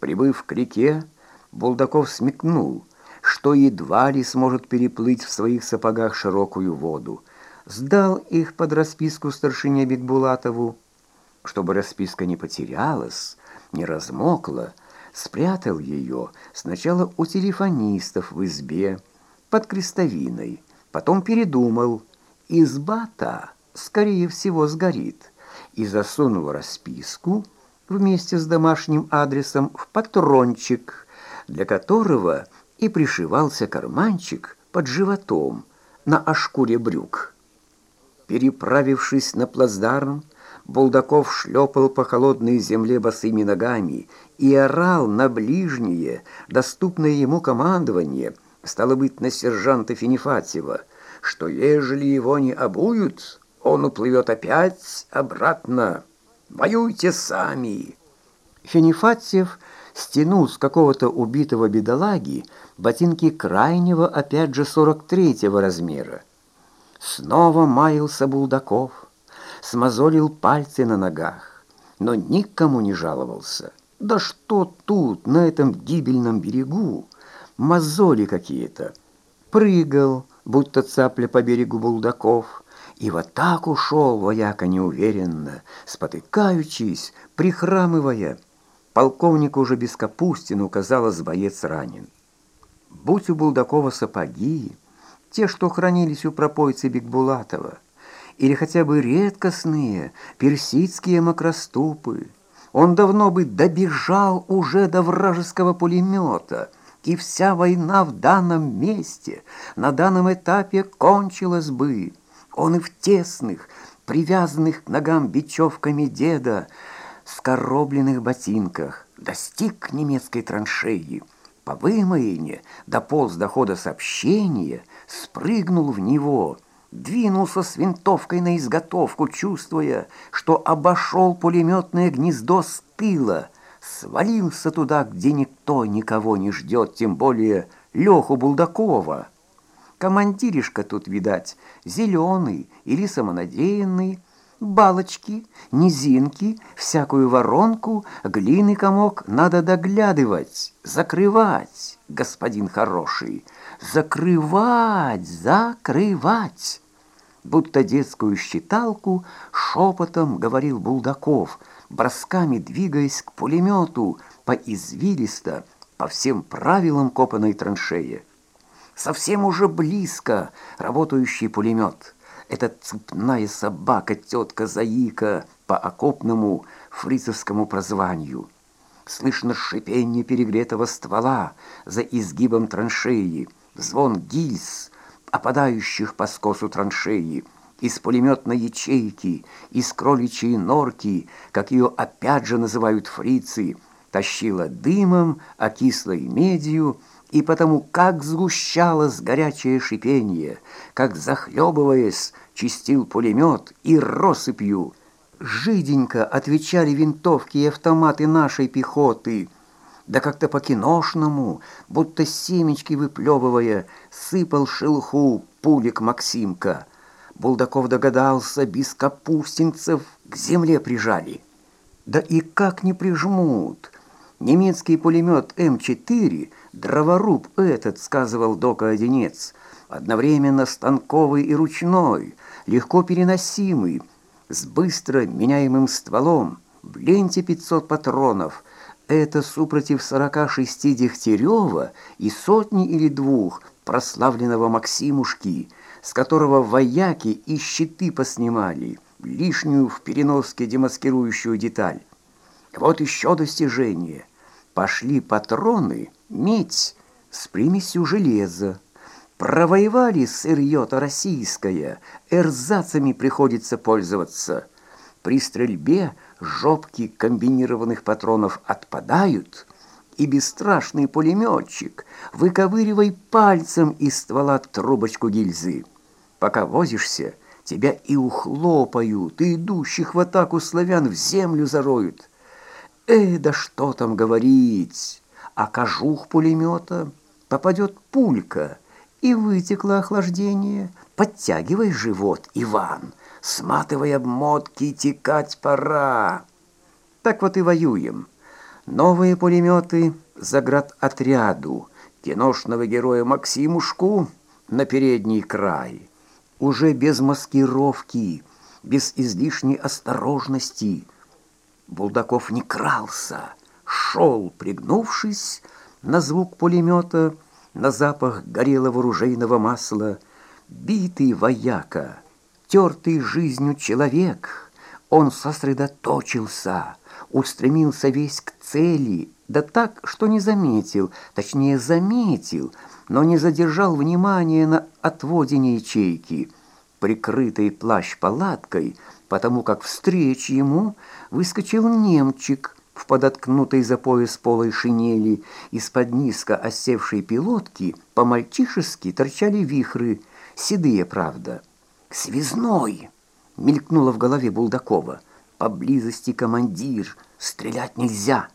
Прибыв к реке, Булдаков смекнул, что едва ли сможет переплыть в своих сапогах широкую воду. Сдал их под расписку старшине Бекбулатову. Чтобы расписка не потерялась, не размокла, спрятал ее сначала у телефонистов в избе, под крестовиной, потом передумал. Изба-то, скорее всего, сгорит, и засунул расписку вместе с домашним адресом в патрончик, для которого и пришивался карманчик под животом на ошкуре брюк. Переправившись на плацдарм, Булдаков шлепал по холодной земле босыми ногами и орал на ближнее, доступное ему командование, стало быть, на сержанта Финифатьева, что ежели его не обуют, он уплывет опять обратно. Воюйте сами!» Финифатьев стянул с какого-то убитого бедолаги ботинки крайнего, опять же, сорок третьего размера. Снова маялся Булдаков, смазолил пальцы на ногах, но никому не жаловался. Да что тут, на этом гибельном берегу, мозоли какие-то. Прыгал, будто цапля по берегу Булдаков, и вот так ушел вояка неуверенно, спотыкаючись, прихрамывая. Полковнику уже без Капустину, казалось, боец ранен. Будь у Булдакова сапоги, те, что хранились у пропойцы Бекбулатова, или хотя бы редкостные персидские макроступы, он давно бы добежал уже до вражеского пулемета, и вся война в данном месте, на данном этапе кончилась бы. Он и в тесных, привязанных к ногам бечевками деда, скоробленных ботинках достиг немецкой траншеи. По вымоине дополз до хода сообщения, спрыгнул в него, двинулся с винтовкой на изготовку, чувствуя, что обошел пулеметное гнездо с тыла, свалился туда, где никто никого не ждет, тем более Леху Булдакова. Командиришка тут, видать, зеленый или самонадеянный, балочки, низинки, всякую воронку, глины комок надо доглядывать, закрывать, господин хороший, закрывать, закрывать. Будто детскую считалку шепотом говорил Булдаков, бросками двигаясь к пулемету по извилисто, по всем правилам копанной траншеи. Совсем уже близко работающий пулемет — эта цепная собака, тетка Заика, по окопному фрицевскому прозванию. Слышно шипение перегретого ствола за изгибом траншеи, звон гильз, опадающих по скосу траншеи, из пулеметной ячейки, из кроличьей норки, как ее опять же называют фрицы, тащила дымом, окислой медью, и потому как сгущалось горячее шипение, как, захлебываясь, чистил пулемет и россыпью. Жиденько отвечали винтовки и автоматы нашей пехоты. Да как-то по-киношному, будто семечки выплевывая, сыпал шелуху пулик Максимка. Булдаков догадался, без капустинцев к земле прижали. Да и как не прижмут? Немецкий пулемет М4, дроворуб этот, сказывал Дока-одинец, одновременно станковый и ручной, легко переносимый, с быстро меняемым стволом, в ленте 500 патронов. Это супротив 46 Дегтярева и сотни или двух прославленного Максимушки, с которого вояки и щиты поснимали, лишнюю в переноске демаскирующую деталь. Вот еще достижение. Пошли патроны, медь с примесью железа. Провоевали сырье-то российское, эрзацами приходится пользоваться. При стрельбе жопки комбинированных патронов отпадают, и бесстрашный пулеметчик выковыривай пальцем из ствола трубочку гильзы. Пока возишься, тебя и ухлопают, и идущих в атаку славян в землю зароют. Э, да что там говорить, а кожух пулемета попадет пулька — и вытекло охлаждение. Подтягивай живот, Иван, сматывай обмотки, текать пора. Так вот и воюем. Новые пулеметы отряду киношного героя Максимушку на передний край. Уже без маскировки, без излишней осторожности. Булдаков не крался, шел, пригнувшись, на звук пулемета, на запах горелого ружейного масла, битый вояка, тертый жизнью человек, он сосредоточился, устремился весь к цели, да так, что не заметил, точнее заметил, но не задержал внимания на отводине ячейки, прикрытой плащ-палаткой, потому как встреч ему выскочил немчик в подоткнутой за пояс полой шинели, из-под низко осевшей пилотки по-мальчишески торчали вихры, седые, правда. «Связной!» — мелькнуло в голове Булдакова. «Поблизости командир, стрелять нельзя!»